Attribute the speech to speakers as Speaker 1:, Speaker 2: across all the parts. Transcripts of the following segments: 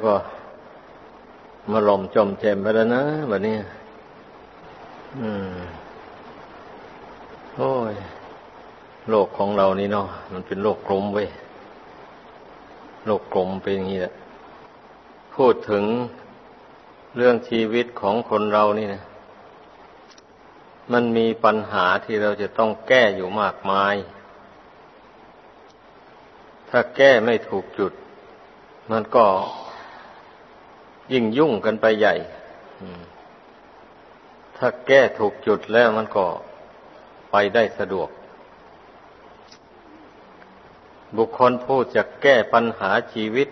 Speaker 1: แล้วก็มาหล่มจมเจมไปแล้วนะแบบนี้ อืม โอ้ย โลกของเรานี่เนาะ มันเป็นโลกกลมเว้ย โลกกลมเป็นอย่างนี้แหละ พูดถึงเรื่องชีวิตของคนเรานี่นะ มันมีปัญหาที่เราจะต้องแก้อยู่มากมาย ถ้าแก้ไม่ถูกจุด มันก็ ยิ่งยุ่งกันไปใหญ่ ถ้าแก้ถูกจุดแล้วมันก็ไปได้สะดวก บุคคลผู้จะแก้ปัญหาชีวิต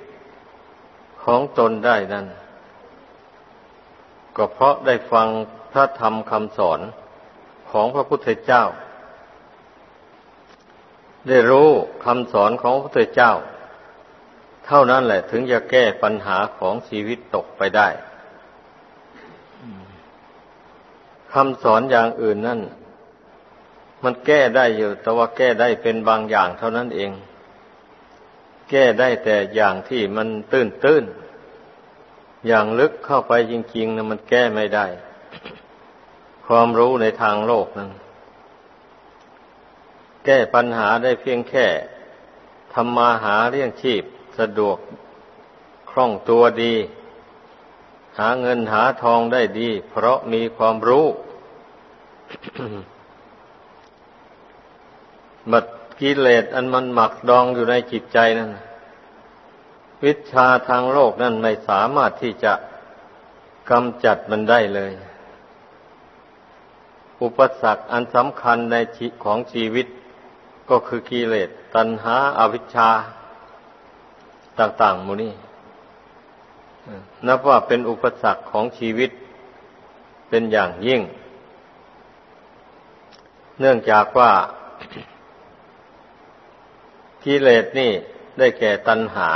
Speaker 1: ของตนได้นั้น ก็เพราะได้ฟังพระธรรมคำสอนของพระพุทธเจ้า ได้รู้คำสอนของพระพุทธเจ้า เท่านั้นแหละถึงจะแก้ปัญหาของชีวิตตกไปได้คำสอนอย่างอื่นนั่น มันแก้ได้อยู่ แต่ว่าแก้ได้เป็นบางอย่างเท่านั้นเอง แก้ได้แต่อย่างที่มันตื้นตื้นอย่างลึกเข้าไปจริงๆนะมันแก้ไม่ได้ ความรู้ในทางโลกนั้น แก้ปัญหาได้เพียงแค่ทำมาหาเลี้ยงชีพ สะดวกคล่องตัวดี หาเงินหาทองได้ดี เพราะมีความรู้ บัดกิเลสอันมันหมักดองอยู่ในจิตใจนั่นวิชาทางโลกนั่นไม่สามารถที่จะกำจัดมันได้เลย อุปสรรคอันสำคัญในชีของชีวิต ก็คือกิเลสตัณหาอาวิชชา ต่างๆมูนี่นับว่าเป็นอุปสรรคของชีวิตเป็นอย่างยิ่ง เนื่องจากว่ากิเลสนี่ได้แก่ตัณหา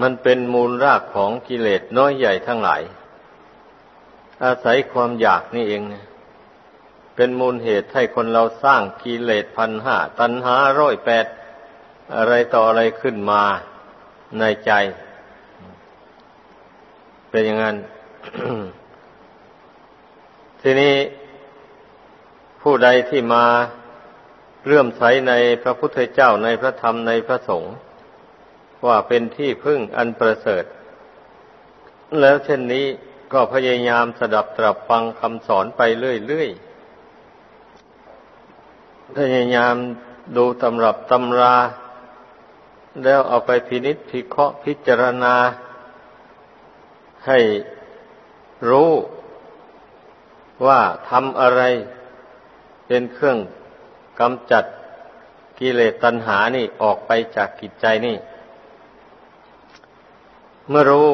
Speaker 1: มันเป็นมูลรากของกิเลสน้อยใหญ่ทั้งหลาย อาศัยความอยากนี่เองเนี่ยเป็นมูลเหตุให้คนเราสร้างกิเลสพันห้าตัณหาร้อยแปด อะไรต่ออะไรขึ้นมาในใจ เป็นอย่างนั้น ทีนี้ผู้ใดที่มาเลื่อมใสในพระพุทธเจ้าในพระธรรมในพระสงฆ์ว่าเป็นที่พึ่งอันประเสริฐ แล้วเช่นนี้ก็พยายามสดับตรับฟังคำสอนไปเรื่อยๆพยายามดูตำรับตำรา แล้วเอาไปพินิจพิเคราะห์พิจารณา ให้รู้ว่าทำอะไรเป็นเครื่องกำจัดกิเลสตัณหานี่ออกไปจากกิจใจนี่ เมื่อรู้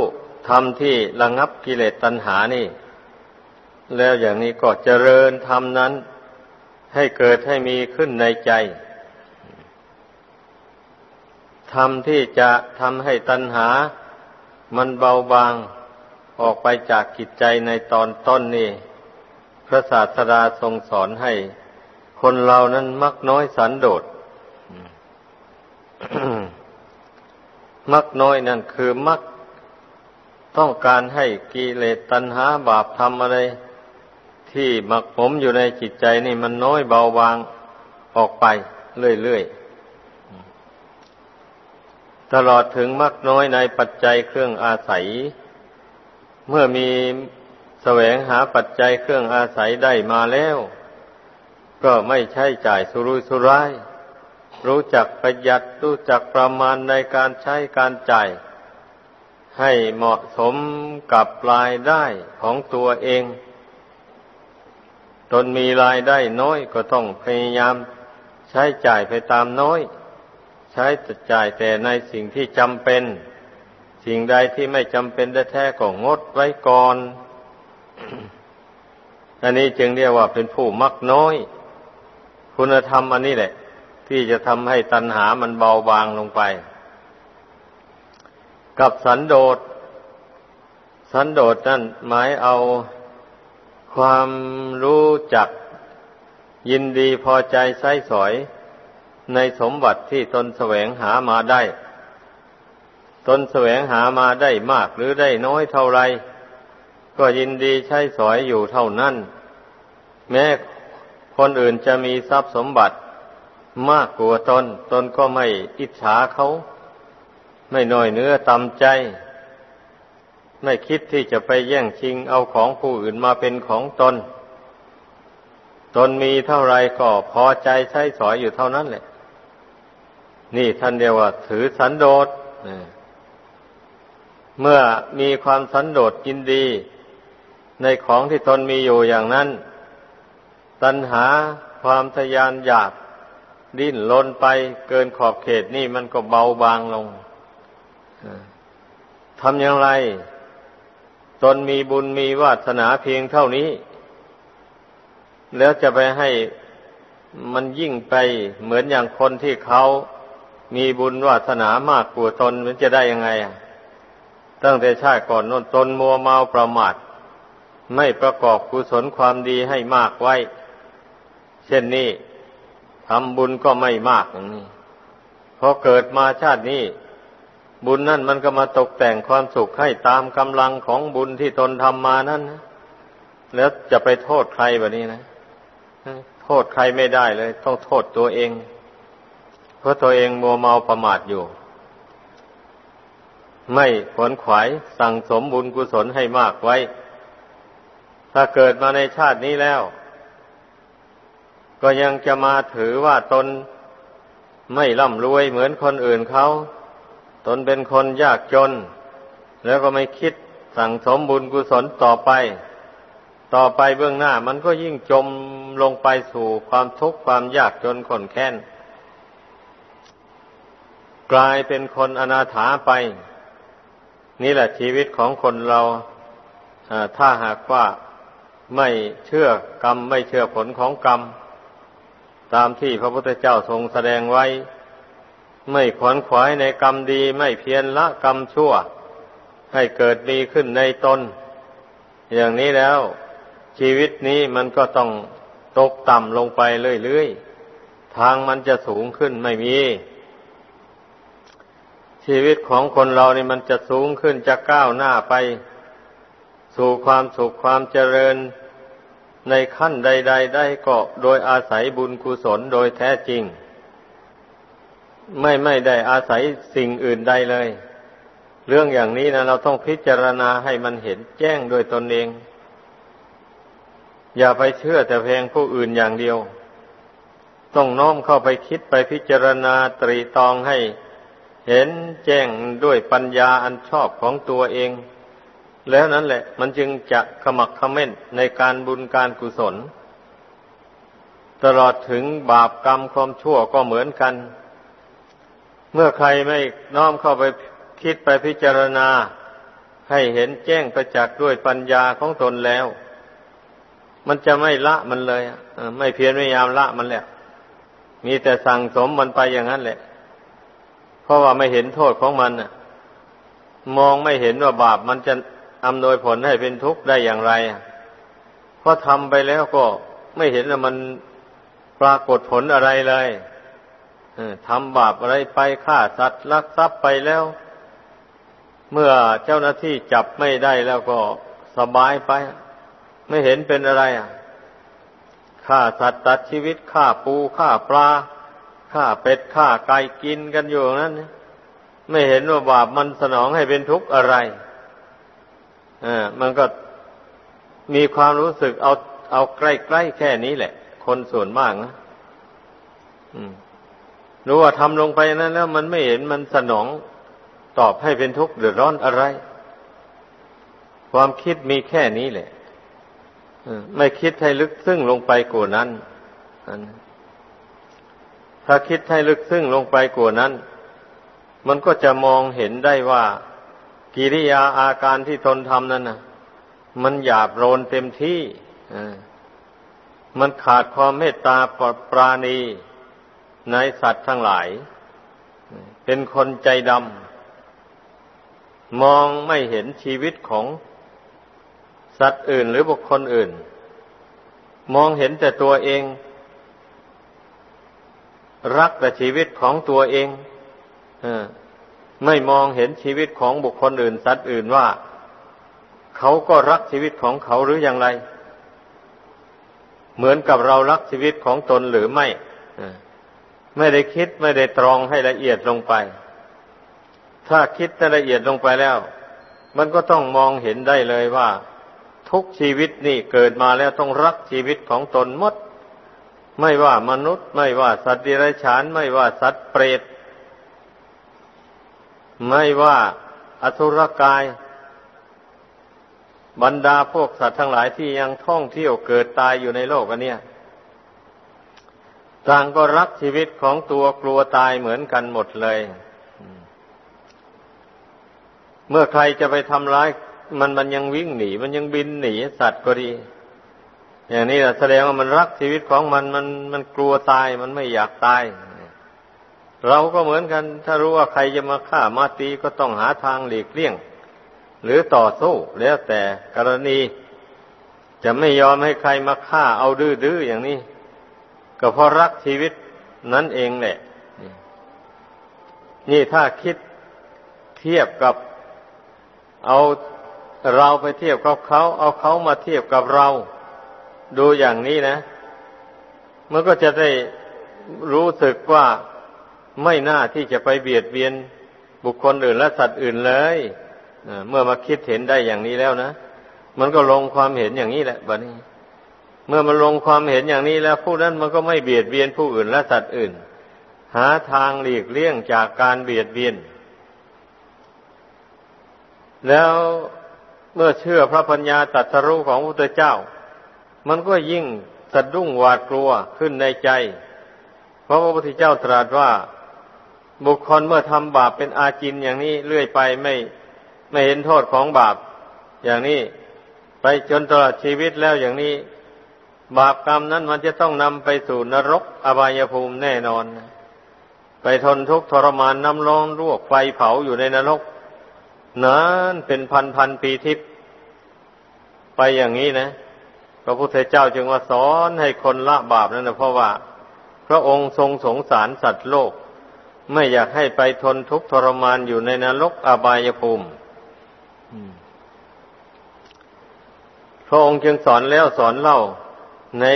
Speaker 1: ทำที่ระงับกิเลสตัณหานี่ แล้วอย่างนี้ก็เจริญธรรมนั้นให้เกิดให้มีขึ้นในใจ ธรรมที่จะทำให้ตัณหา มันเบาบางออกไปจากกิจใจในตอนต้นนี่ พระศาสดาทรงสอนให้ คนเรานั้นมักน้อยสันโดษมักน้อยนั่นคือมักต้องการให้กิเลสตัณหาบาปทำอะไร ที่หมักผมอยู่ในจิตใจนี่มันน้อยเบาบางออกไปเรื่อยๆ ตลอดถึงมักน้อยในปัจจัยเครื่องอาศัย เมื่อมีแสวงหาปัจจัยเครื่องอาศัยได้มาแล้ว ก็ไม่ใช่จ่ายสุรุ่ยสุร่าย รู้จักประหยัดรู้จักประมาณในการใช้การจ่าย ให้เหมาะสมกับรายได้ของตัวเอง ตนมีรายได้น้อยก็ต้องพยายามใช้จ่ายไปตามน้อย ใช้จ่ายแต่ในสิ่งที่จำเป็น สิ่งใดที่ไม่จำเป็นแท้ๆก็งดไว้ก่อน อันนี้จึงเรียกว่าเป็นผู้มักน้อย คุณธรรมอันนี้แหละ ที่จะทำให้ตัณหามันเบาบางลงไป กับสันโดษ สันโดษนั่นหมายเอาความรู้จักยินดีพอใจใส้สอย ในสมบัติที่ตนแสวงหามาได้ ตนแสวงหามาได้มากหรือได้น้อยเท่าไร ก็ยินดีใช้สอยอยู่เท่านั้น แม้คนอื่นจะมีทรัพย์สมบัติ มากกว่าตน ตนก็ไม่อิจฉาเขา ไม่น้อยเนื้อตำใจ ไม่คิดที่จะไปแย่งชิงเอาของผู้อื่นมาเป็นของตนตนมีเท่าไรก็พอใจใช้สอยอยู่เท่านั้นแหละ นี่ท่านเรียกว่า ถือสันโดษเมื่อมีความสันโดษยินดี ในของที่ตนมีอยู่อย่างนั้น ตัณหาความทยานอยากดิ้นลนไปเกินขอบเขตนี่มันก็เบาบางลงทำอย่างไร ตนมีบุญมีวาสนาเพียงเท่านี้ แล้วจะไปให้มันยิ่งไปเหมือนอย่างคนที่เขา มีบุญวาสนามากกว่าตนมันจะได้ยังไงตั้งแต่ชาติก่อนนนตนมัวเมาประมาทไม่ประกอบกุศลความดีให้มากไว้ เช่นนี้ทำบุญก็ไม่มากอย่างนี้พอเกิดมาชาตินี้ บุญนั่นมันก็มาตกแต่งความสุขให้ตามกำลังของบุญที่ตนทำมานั่นนะแล้วจะไปโทษใครแบบนี้นะโทษใครไม่ได้เลย ต้องโทษตัวเอง ราะตัวเองมัวเมาประมาทอยู่ ไม่ขวนขวายสั่งสมบุญกุศลให้มากไว้ ถ้าเกิดมาในชาตินี้แล้ว ก็ยังจะมาถือว่าตนไม่ร่ำรวยเหมือนคนอื่นเขา ตนเป็นคนยากจน แล้วก็ไม่คิดสั่งสมบุญกุศลต่อไป ต่อไปเบื้องหน้ามันก็ยิ่งจมลงไปสู่ความทุกข์ความยากจนขนแค้น กลายเป็นคนอนาถาไป นี่แหละชีวิตของคนเราถ้าหากว่าไม่เชื่อกรรมไม่เชื่อผลของกรรม ตามที่พระพุทธเจ้าทรงแสดงไว้ ไม่ขวนขวายในกรรมดี ไม่เพียรละกรรมชั่ว ให้เกิดดีขึ้นในตนอย่างนี้แล้ว ชีวิตนี้มันก็ต้องตกต่ำลงไปเรื่อยๆทางมันจะสูงขึ้นไม่มี ชีวิตของคนเรานี่มันจะสูงขึ้นจะก้าวหน้าไป สู่ความสุขความเจริญในขั้นใด ๆ ได้ก็โดยอาศัยบุญกุศลโดยแท้จริง ไม่ไม่ได้อาศัยสิ่งอื่นใดเลย เรื่องอย่างนี้นะเราต้องพิจารณาให้มันเห็นแจ้งโดยตนเอง อย่าไปเชื่อแต่เพียงผู้อื่นอย่างเดียว ต้องน้อมเข้าไปคิดไปพิจารณาตรีตองให้ เห็นแจ้งด้วยปัญญาอันชอบของตัวเอง แล้วนั้นแหละ มันจึงจะขมักขม้นในการบุญการกุศล ตลอดถึงบาปกรรมความชั่วก็เหมือนกัน เมื่อใครไม่น้อมเข้าไปคิดไปพิจารณา ให้เห็นแจ้งประจักษ์ด้วยปัญญาของตนแล้ว มันจะไม่ละมันเลยไม่เพียรพยายามละมันแหละมีแต่สั่งสมมันไปอย่างนั้นแหละ เพราะว่าไม่เห็นโทษของมันมองไม่เห็นว่าบาปมันจะอำนวยผลให้เป็นทุกข์ได้อย่างไรเพราะทำไปแล้วก็ไม่เห็นว่ามันปรากฏผลอะไรเลยทำบาปอะไรไปฆ่าสัตว์ลักทรัพย์ไปแล้ว เมื่อเจ้าหน้าที่จับไม่ได้แล้วก็สบายไป ไม่เห็นเป็นอะไรอะฆ่าสัตว์ตัดชีวิตฆ่าปูฆ่าปลา ฆ่าเป็ดฆ่าไก่กินกันอยู่นั้น ไม่เห็นว่าบาปมันสนองให้เป็นทุกข์อะไรอ่ามันก็มีความรู้สึกเอาเอาใกล้ๆแค่นี้แหละ คนส่วนมากนะรู้ว่าทำลงไปนั้น แล้ว มันไม่เห็นมันสนองตอบให้เป็นทุกข์เดือดร้อนอะไร ความคิดมีแค่นี้แหละไม่คิดให้ลึกซึ้งลงไปกว่านั้น ถ้าคิดให้ลึกซึ้งลงไปกว่านั้น มันก็จะมองเห็นได้ว่า กิริยาอาการที่ตนทำนั้นนะมันหยาบโรนเต็มที่มันขาดความเมตตาปราณีในสัตว์ทั้งหลาย เป็นคนใจดำมองไม่เห็นชีวิตของสัตว์อื่นหรือบุคคลอื่น มองเห็นแต่ตัวเอง รักแต่ชีวิตของตัวเองไม่มองเห็นชีวิตของบุคคลอื่น สัตว์อื่นว่า เขาก็รักชีวิตของเขาหรืออย่างไร เหมือนกับเรารักชีวิตของตนหรือไม่ไม่ได้คิดไม่ได้ตรองให้ละเอียดลงไป ถ้าคิดละเอียดลงไปแล้ว มันก็ต้องมองเห็นได้เลยว่า ทุกชีวิตนี่เกิดมาแล้วต้องรักชีวิตของตนหมด ไม่ว่ามนุษย์ ไม่ว่าสัตว์ดิรัจฉาน ไม่ว่าสัตว์เปรต ไม่ว่าอสุรกาย บรรดาพวกสัตว์ทั้งหลายที่ยังท่องเที่ยวเกิดตายอยู่ในโลกอันเนี้ยต่างก็รักชีวิตของตัวกลัวตายเหมือนกันหมดเลย เมื่อใครจะไปทำร้าย มันมันยังวิ่งหนี มันยังบินหนีสัตว์ก็ดี อย่างนี้แสดงว่ามันรักชีวิตของมันมันมันกลัวตายมันไม่อยากตาย เราก็เหมือนกัน ถ้ารู้ว่าใครจะมาฆ่ามาตีก็ต้องหาทางหลีกเลี่ยง หรือต่อสู้แล้วแต่กรณี จะไม่ยอมให้ใครมาฆ่าเอาดื้อๆอย่างนี้ ก็เพราะรักชีวิตนั่นเองแหละ นี่ถ้าคิดเทียบกับเอาเราไปเทียบกับเขา เอาเขามาเทียบกับเรา ดูอย่างนี้นะ มันก็จะได้รู้สึกว่าไม่น่าที่จะไปเบียดเบียนบุคคลอื่นและสัตว์อื่นเลยเมื่อมาคิดเห็นได้อย่างนี้แล้วนะ มันก็ลงความเห็นอย่างนี้แหละบัดนี้ เมื่อมันลงความเห็นอย่างนี้แล้วผู้นั้นมันก็ไม่เบียดเบียนผู้อื่นและสัตว์อื่น หาทางหลีกเลี่ยงจากการเบียดเบียน แล้วเมื่อเชื่อพระปัญญาตรัสรู้ของพระพุทธเจ้า มันก็ยิ่งสะดุ้งหวาดกลัวขึ้นในใจ เพราะพระพุทธเจ้าตรัสว่า บุคคลเมื่อทำบาปเป็นอาจินอย่างนี้เรื่อยไปไม่ไม่เห็นโทษของบาป อย่างนี้ไปจนตลอดชีวิตแล้วอย่างนี้ บาปกรรมนั้นมันจะต้องนำไปสู่นรกอบายภูมิแน่นอน ไปทนทุกข์ทรมานน้ำร้อนรวกไฟเผาอยู่ในนรกนานเป็นพันพันปีทิพย์ไปอย่างนี้นะ พระพุทธเจ้าจึงว่าสอนให้คนละบาปนั่นนะเพราะว่า พระองค์ทรงสงสารสัตว์โลก ไม่อยากให้ไปทนทุกข์ทรมานอยู่ในนรกอบายภูมิพระองค์จึงสอนแล้วสอนเล่าใน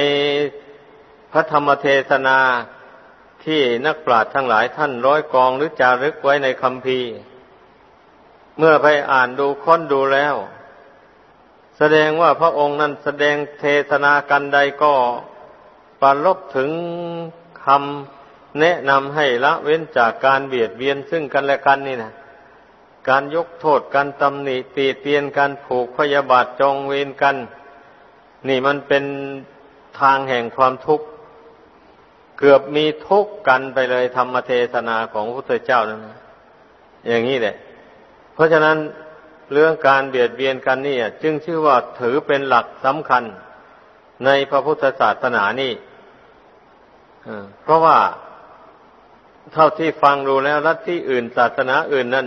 Speaker 1: พระธรรมเทศนาที่นักปราชญ์ทั้งหลายท่านร้อยกองหรือจารึกไว้ในคำพีเมื่อไปอ่านดูค้นดูแล้ว แสดงว่าพระองค์นั้นแสดงเทศนากันใดก็ปรลบถึงคำแนะนำให้ละเว้นจากการเบียดเบียนซึ่งกันและกันนี่นะการยกโทษการตำหนิตีเตียนการผูกพยาบาทจองเวรกัน นี่มันเป็นทางแห่งความทุกข์ เกือบมีทุกข์กันไปเลยธรรมเทศนาของพระพุทธเจ้านั้นอย่างนี้แหละ เพราะฉะนั้น เรื่องการเบียดเบียนกันนี่จึงชื่อว่าถือเป็นหลักสำคัญในพระพุทธศาสนานี่เพราะว่าเท่าที่ฟังดูแล้วรัฐที่อื่นศาสนาอื่นนั้น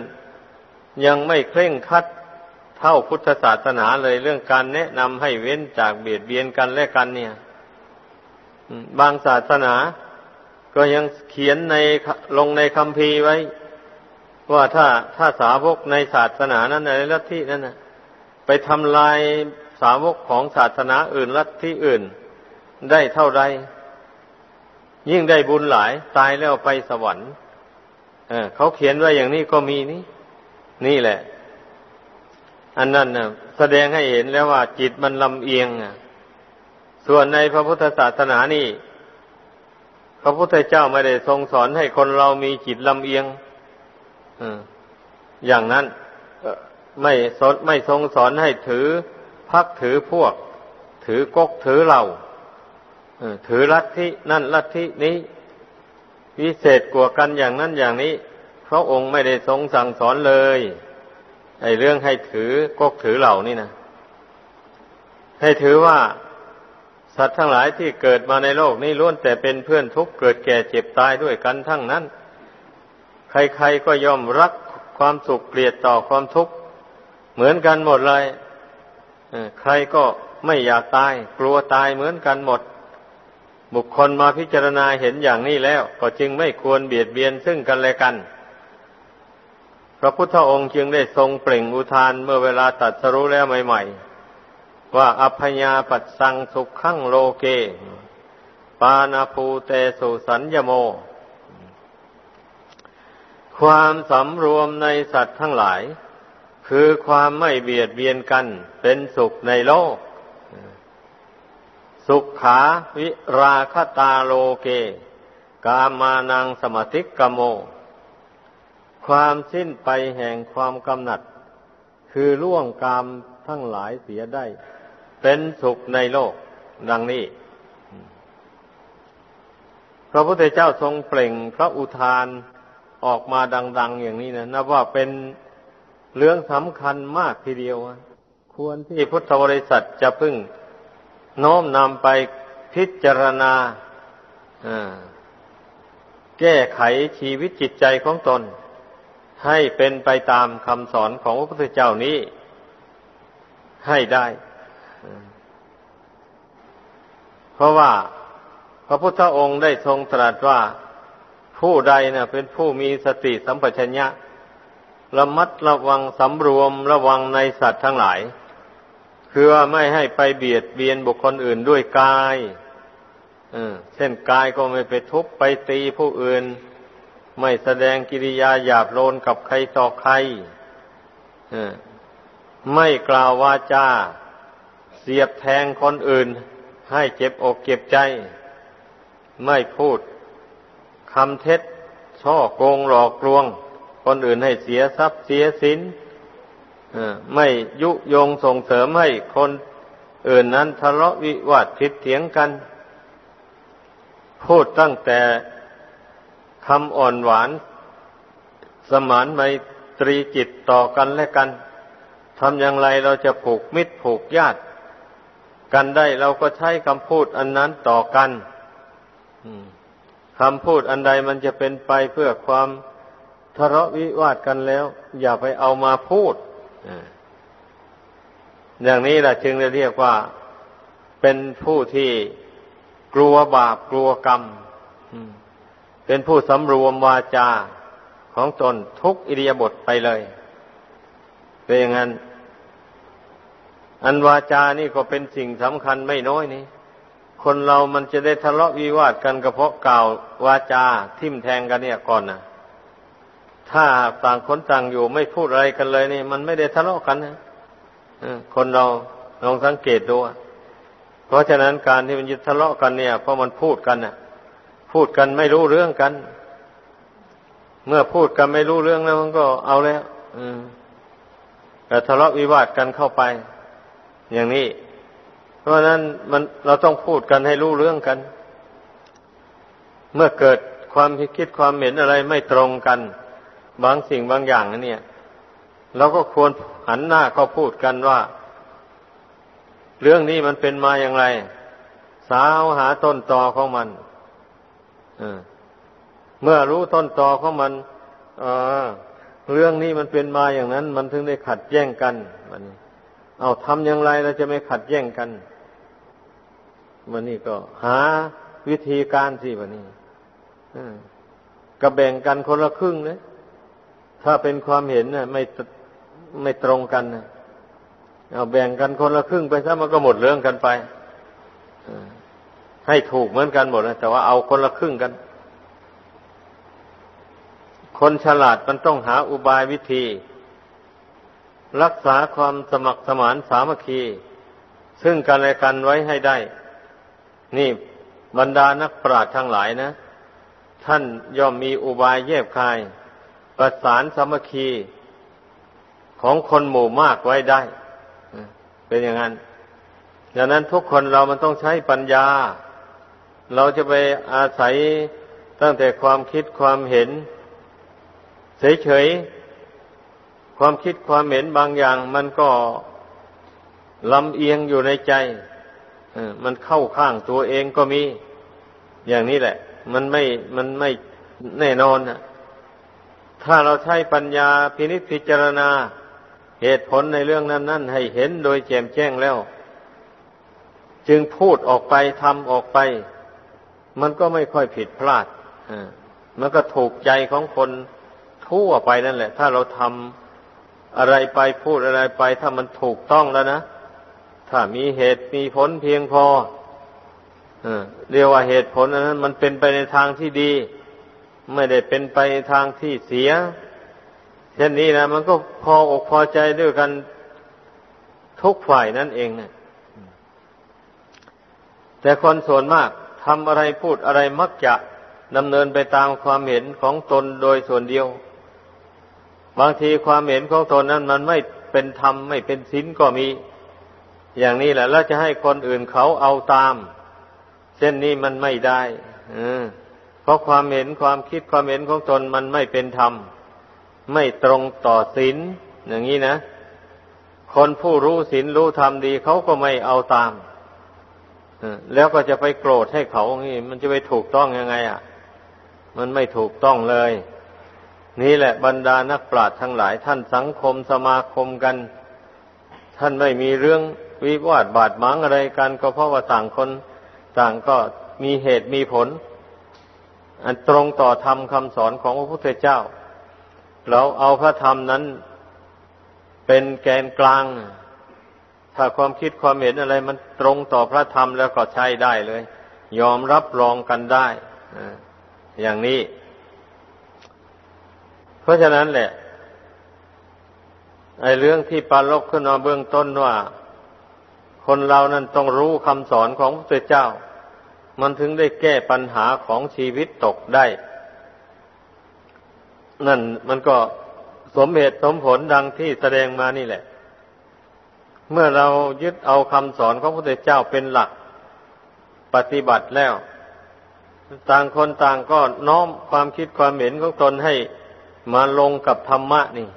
Speaker 1: ยังไม่เคร่งคัดเท่าพุทธศาสนาเลยเรื่องการแนะนำให้เว้นจากเบียดเบียนกันและกันเนี่ยบางศาสนาก็ยังเขียนในลงในคำพีไว้ ว่าถ้าถ้าสาวกในศาสนานั้นในลัทธินั้นนะไปทำลายสาวกของศาสนาอื่นลัทธิอื่น ได้เท่าไรยิ่งได้บุญหลาย ตายแล้วไปสวรรค์เเขาเขียนไว้อย่างนี้ก็มีนี่ นี่แหละ อันนั้นนะแสดงให้เห็นแล้วว่าจิตมันลำเอียงส่วนในพระพุทธศาสนานี่ พระพุทธเจ้าไม่ได้ทรงสอนให้คนเรามีจิตลำเอียง อย่างนั้นไม่สอนไม่ทรงสอนให้ถือพักถือพวก ถือกกถือเหล่าถือลัทธินั่นลัทธินี้ วิเศษกว่ากันอย่างนั้นอย่างนี้ พระองค์ไม่ได้ทรงสั่งสอนเลยไอ้เรื่องให้ถือกกถือเหล่านี่นะให้ถือว่าสัตว์ทั้งหลายที่เกิดมาในโลกนี้ล้วนแต่เป็นเพื่อนทุกข์เกิดแก่เจ็บตายด้วยกันทั้งนั้น ใครๆก็ย่อมรักความสุขเกลียดต่อความทุกข์ เหมือนกันหมดเลยใครก็ไม่อยากตาย กลัวตายเหมือนกันหมด บุคคลมาพิจารณาเห็นอย่างนี้แล้ว ก็จึงไม่ควรเบียดเบียนซึ่งกันและกัน พระพุทธองค์จึงได้ทรงเปล่งอุทานเมื่อเวลาตัดสรู้แล้วใหม่ ๆ ว่าอัพยาปัสสังสุขขังโลเก ปานาภูเตสุสัญญโม ความสำรวมในสัตว์ทั้งหลาย คือความไม่เบียดเบียนกันเป็นสุขในโลก สุขขาวิราคตาโลเก กามานังสมติกโม ความสิ้นไปแห่งความกำหนัด คือล่วงกามทั้งหลายเสียได้ เป็นสุขในโลก ดังนี้พระพุทธเจ้าทรงเปล่งพระอุทาน ออกมาดัง ๆ อย่างนี้นะนับว่าเป็นเรื่องสำคัญมากทีเดียว ควรที่พุทธบริษัทจะพึ่งโน้มนำไปพิจารณาแก้ไขชีวิตจิตใจของตน ให้เป็นไปตามคำสอนของพระพุทธเจ้านี้ ให้ได้ เพราะว่าพระพุทธองค์ได้ทรงตรัสว่า ผู้ใดเนะ่ะ เป็นผู้มีสติสัมปชัญญะระมัดระวังสำรวมระวังในสัตว์ทั้งหลาย คือว่าไม่ให้ไปเบียดเบียนบุคคลอื่นด้วยกายเช่นกายก็ไม่ไปทุบไปตีผู้อื่น ไม่แสดงกิริยาหยาบโลนกับใครต่อใครไม่กล่าววาจาเสียบแทงคนอื่น ให้เจ็บอกเก็บใจ ไม่พูด คำเท็จ ช่อโกงหลอกลวง คนอื่นให้เสียทรัพย์เสียสินไม่ยุยงส่งเสริมให้คนอื่นนั้นทะเลาะวิวาทผิดเถียงกัน พูดตั้งแต่คำอ่อนหวาน สมานไมตรีจิตต่อกันและกันทำอย่างไรเราจะผูกมิตรผูกญาติ กันได้เราก็ใช้คำพูดอันนั้นต่อกัน คำพูดอันใดมันจะเป็นไปเพื่อความทะเลาะวิวาทกันแล้ว อย่าไปเอามาพูดอย่างนี้แหละจึงเรียกว่าเป็นผู้ที่กลัวบาปกลัวกรรมเป็นผู้สำรวมวาจาของตนทุกอิริยาบถไปเลยเป็นอย่างนั้น อันวาจานี่ก็เป็นสิ่งสำคัญไม่น้อยนี่ คนเรามันจะได้ทะเลาะวิวาทกันก็เพาะกล่าววาจาทิมแทงกันเนี่ยก่อนนะถ้าต่างคนต่างอยู่ไม่พูดอะไรกันเลยนี่ มันไม่ได้ทะเลาะกันนะคนเราลองสังเกตดูเพราะฉะนั้นการที่มันยึดทะเลาะกันเนี่ย เพราะมันพูดกันน่ะ พูดกันไม่รู้เรื่องกัน เมื่อพูดกันไม่รู้เรื่องแล้วมันก็เอาแล้วแต่ทะเลาะวิวาทกันเข้าไป อย่างนี้ เพราะนั้นมันเราต้องพูดกันให้รู้เรื่องกัน เมื่อเกิดความคิดความเห็นอะไรไม่ตรงกัน บางสิ่งบางอย่างเนี่ยเราก็ควรหันหน้าเข้าพูดกันว่า เรื่องนี้มันเป็นมาอย่างไร สาวหาต้นตอของมันเมื่อรู้ต้นตอของมันเรื่องนี้มันเป็นมาอย่างนั้น มันถึงได้ขัดแย้งกันมันเอาทำอย่างไรเราจะไม่ขัดแย้งกัน มันนี่ก็หาวิธีการสิวันนี้ก็แบ่งกันคนละครึ่งนะถ้าเป็นความเห็นนะไม่ไม่ตรงกันนะเอาแบ่งกันคนละครึ่งไปซะมันก็หมดเรื่องกันไปให้ถูกเหมือนกันหมดนะแต่ว่าเอาคนละครึ่งกัน คนฉลาดมันต้องหาอุบายวิธี รักษาความสมัครสมานสามัคคี ซึ่งกันและกันไว้ให้ได้ นี่บรรดานักปราชญ์ทั้งหลายนะ ท่านย่อมมีอุบายแยบคาย ประสานสามัคคีของคนหมู่มากไว้ได้ เป็นอย่างนั้นดังนั้นทุกคนเรามันต้องใช้ปัญญา เราจะไปอาศัยตั้งแต่ความคิดความเห็น เฉยๆ ความคิดความเห็นบางอย่าง มันก็ลำเอียงอยู่ในใจ มันเข้าข้างตัวเองก็มีอย่างนี้แหละ มันไม่มันไม่แน่นอนนะถ้าเราใช้ปัญญาพินิจพิจารณา เหตุผลในเรื่องนั้นๆให้เห็นโดยแจ่มแจ้งแล้ว จึงพูดออกไปทำออกไป มันก็ไม่ค่อยผิดพลาดมันก็ถูกใจของคนทั่วไปนั่นแหละ ถ้าเราทำอะไรไปพูดอะไรไป ถ้ามันถูกต้องแล้วนะ ถ้ามีเหตุมีผลเพียงพอเรียกว่าเหตุผลนั้น มันเป็นไปในทางที่ดี ไม่ได้เป็นไปในทางที่เสีย เช่นนี้นะมันก็พออกพอใจด้วยกันทุกฝ่ายนั่นเองนะแต่คนส่วนมากทำอะไรพูดอะไรมักจะดำเนินไปตามความเห็นของตนโดยส่วนเดียว บางทีความเห็นของตนนั้นมันไม่เป็นธรรมไม่เป็นศีลก็มี อย่างนี้แหละแล้วจะให้คนอื่นเขาเอาตาม เช่นนี้มันไม่ได้เพราะความเห็นความคิดความเห็นของตนมันไม่เป็นธรรม ไม่ตรงต่อศีลอย่างนี้นะ คนผู้รู้ศีลรู้ธรรมดีเขาก็ไม่เอาตามแล้วก็จะไปโกรธให้เขานี่มันจะไปถูกต้องยังไง อะ มันไม่ถูกต้องเลย นี่แหละบรรดานักปราชญ์ทั้งหลาย ท่านสังคมสมาคมกัน ท่านไม่มีเรื่อง วิวาทบาดหมางอะไรกันก็เพราะว่าต่างคนต่างก็มีเหตุมีผล อันตรงต่อธรรมคำสอนของพระพุทธเจ้า เราเอาพระธรรมนั้นเป็นแกนกลาง ถ้าความคิดความเห็นอะไรมันตรงต่อพระธรรมแล้วก็ใช้ได้เลย ยอมรับรองกันได้อย่างนี้ เพราะฉะนั้นแหละไอ้เรื่องที่ปาลกขึ้นมาเบื้องต้นว่า คนเรานั้นต้องรู้คำสอนของพระเจ้า มันถึงได้แก้ปัญหาของชีวิตตกได้ นั่นมันก็สมเหตุสมผลดังที่แสดงมานี่แหละ เมื่อเรายึดเอาคำสอนของพระเจ้าเป็นหลัก ปฏิบัติแล้ว ต่างคนต่างก็น้อมความคิดความเห็นของตนให้มาลงกับธรรมะนี่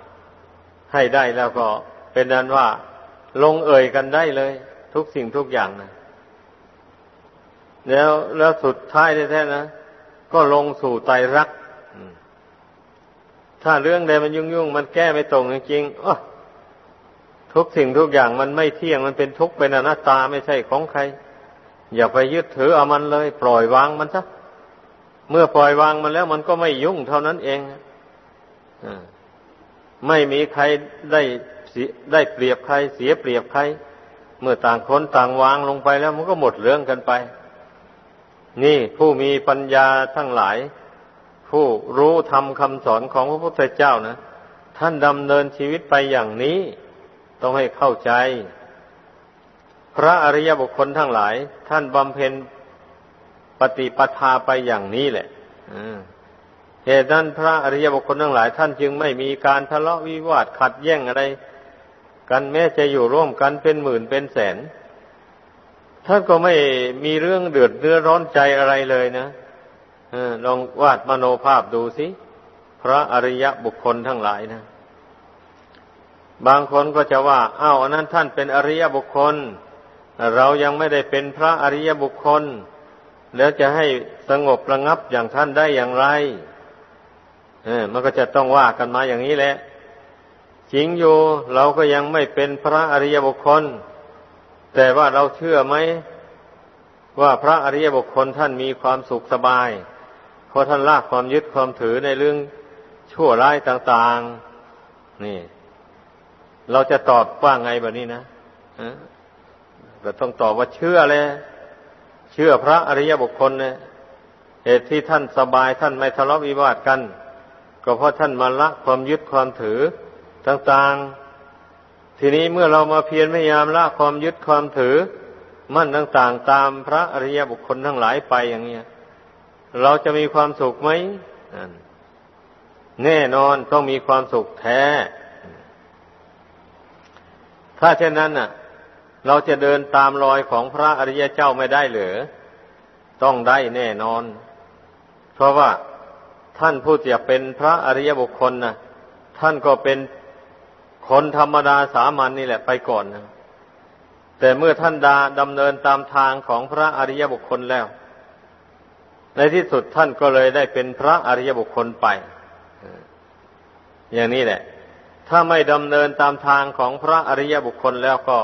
Speaker 1: ให้ได้แล้วก็เป็นนั้นว่าลงเอ่ยกันได้เลย ทุกสิ่งทุกอย่างนะแล้วแล้วสุดท้ายแท้ๆนะก็ลงสู่ไตรรักถ้าเรื่องใดมันยุ่งๆมันแก้ไม่ตรงจริงๆทุกสิ่งทุกอย่างมันไม่เที่ยงมันเป็นทุกข์เป็นอนัตตาไม่ใช่ของใคร อย่าไปยึดถือเอามันเลย ปล่อยวางมันซะเมื่อปล่อยวางมันแล้ว มันก็ไม่ยุ่งเท่านั้นเองไม่มีใครได้ได้เปรียบใคร เสียเปรียบใคร เมื่อต่างคนต่างวางลงไปแล้วมันก็หมดเรื่องกันไป นี่ผู้มีปัญญาทั้งหลาย ผู้รู้ทำคำสอนของพระพุทธเจ้านะท่านดำเนินชีวิตไปอย่างนี้ ต้องให้เข้าใจ พระอริยบุคคลทั้งหลาย ท่านบำเพ็ญปฏิปทาไปอย่างนี้แหละเหตุนั้นพระอริยบุคคลทั้งหลาย ท่านจึงไม่มีการทะเลาะวิวาทขัดแย้งอะไร กันแม้จะอยู่ร่วมกันเป็นหมื่นเป็นแสน ท่านก็ไม่มีเรื่องเดือดเนื้อร้อนใจอะไรเลยนะอลองวาดมโนภาพดูสิ พระอริยะบุคคลทั้งหลายนะ บางคนก็จะว่า อ้าวอันนั้นท่านเป็นอริยบุคคล เรายังไม่ได้เป็นพระอริยบุคคล แล้วจะให้สงบระงับอย่างท่านได้อย่างไร เออ มันก็จะต้องว่ากันมาอย่างนี้แหละ จริงอยู่เราก็ยังไม่เป็นพระอริยบุคคล แต่ว่าเราเชื่อไหมว่าพระอริยบุคคลท่านมีความสุขสบาย เพราะท่านละความยึดความถือในเรื่องชั่วร้ายต่าง ๆ นี่ เราจะตอบว่าไงแบบนี้นะเราต้องตอบว่าเชื่อเลยเชื่อพระอริยบุคคลเนี่ยเหตุที่ท่านสบายท่านไม่ทะเลาะวิวาทกัน ก็เพราะท่านมาละความยึดความถือ ต่างๆ ทีนี้เมื่อเรามาเพียรพยายามละความยึดความถือ มั่นต่างๆ ตามพระอริยบุคคลทั้งหลายไปอย่างเนี้ยเราจะมีความสุขไหมแน่นอนต้องมีความสุขแท้ ถ้าเช่นนั้นน่ะ เราจะเดินตามรอยของพระอริยเจ้าไม่ได้หรือต้องได้แน่นอน เพราะว่าท่านผู้จะเป็นพระอริยบุคคลนะท่านก็เป็น คนธรรมดาสามัญนนี่แหละไปก่อนนะแต่เมื่อท่านดาดำเนินตามทางของพระอริยบุคคลแล้ว ในที่สุดท่านก็เลยได้เป็นพระอริยบุคคลไป อย่างนี้แหละ ถ้าไม่ดำเนินตามทางของพระอริยบุคคลแล้วก็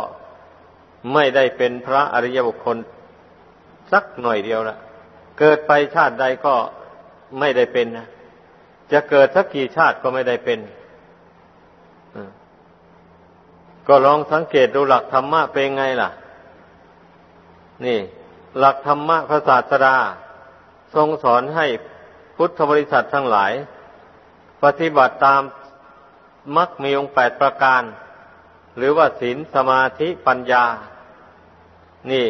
Speaker 1: ไม่ได้เป็นพระอริยบุคคล สักหน่อยเดียวละเกิดไปชาติใดก็ไม่ได้เป็นนะจะเกิดสักกี่ชาติก็ไม่ได้เป็น ก็ลองสังเกตดูหลักธรรมะเป็นไงล่ะ นี่ หลักธรรมะพระศาสดา ทรงสอนให้พุทธบริษัททั้งหลาย ปฏิบัติตามมักมีองค์แปดประการ หรือว่าศีลสมาธิปัญญา นี่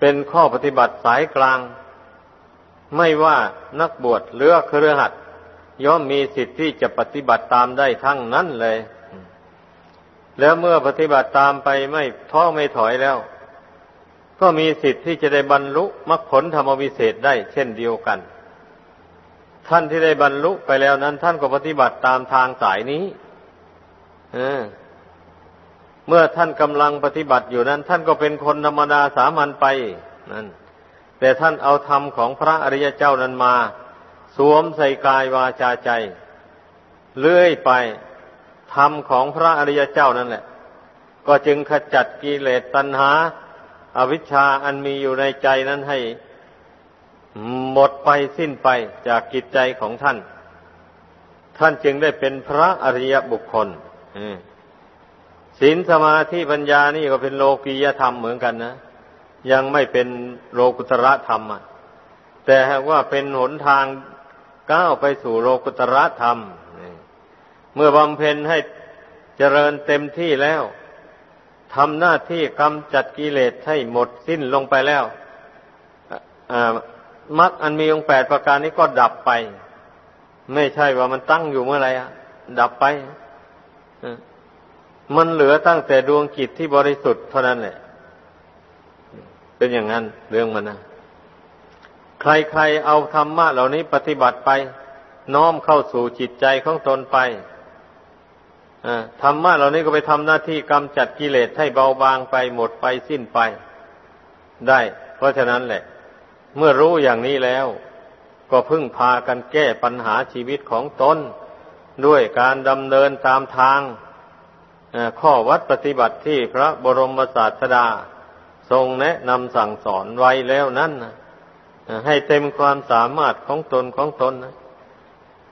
Speaker 1: เป็นข้อปฏิบัติสายกลาง ไม่ว่านักบวชหรือเครือขัดย่อมมีสิทธิ์ที่จะปฏิบัติตามได้ทั้งนั้นเลย แล้วเมื่อปฏิบัติตามไปไม่ท้อไม่ถอยแล้ว ก็มีสิทธิ์ที่จะได้บรรลุมรรคผลธรรมวิเศษได้เช่นเดียวกัน ท่านที่ได้บรรลุไปแล้วนั้น ท่านก็ปฏิบัติตามทางสายนี้เมื่อท่านกำลังปฏิบัติอยู่นั้น ท่านก็เป็นคนธรรมดาสามัญไปนั่นแต่ท่านเอาธรรมของพระอริยเจ้านั้นมา สวมใส่กายวาจาใจ เลื่อยไป ธรรมของพระอริยเจ้านั่นแหละ ก็จึงขจัดกิเลสตัณหาอาวิชชาอันมีอยู่ในใจนั้นให้หมดไปสิ้นไปจากกิจใจของท่าน ท่านจึงได้เป็นพระอริยบุคคลศีลสมาธิปัญญานี่ก็เป็นโลกียธรรมเหมือนกันนะ ยังไม่เป็นโลกุตระธรรมแต่ว่าเป็นหนทางก้าวไปสู่โลกุตระธรรม เมื่อบำเพ็ญให้เจริญเต็มที่แล้วทำหน้าที่กำจัดกิเลสให้หมดสิ้นลงไปแล้วมรรคอันมีองค์แปดประการนี้ก็ดับไป ไม่ใช่ว่ามันตั้งอยู่เมื่อไรอะดับไปมันเหลือตั้งแต่ดวงจิตที่บริสุทธิ์เท่านั้นแหละ เป็นอย่างนั้นเรื่องมันนะใครๆเอาธรรมะเหล่านี้ปฏิบัติไป น้อมเข้าสู่จิตใจของตนไป ธรรมะเหล่านี้ก็ไปทำหน้าที่กำจัดกิเลสให้เบาบางไปหมดไปสิ้นไป ได้ เพราะฉะนั้นแหละ เมื่อรู้อย่างนี้แล้ว ก็พึ่งพากันแก้ปัญหาชีวิตของตนด้วยการดำเนินตามทางข้อวัดปฏิบัติที่พระบรมศาสดา ทรงแนะนำสั่งสอนไว้แล้วนั้นให้เต็มความสามารถของตนของตนนะ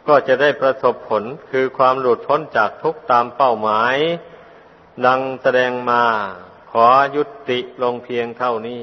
Speaker 1: ก็จะได้ประสบผลคือความหลุดพ้นจากทุกตามเป้าหมาย ดังแสดงมาขอยุติลงเพียงเท่านี้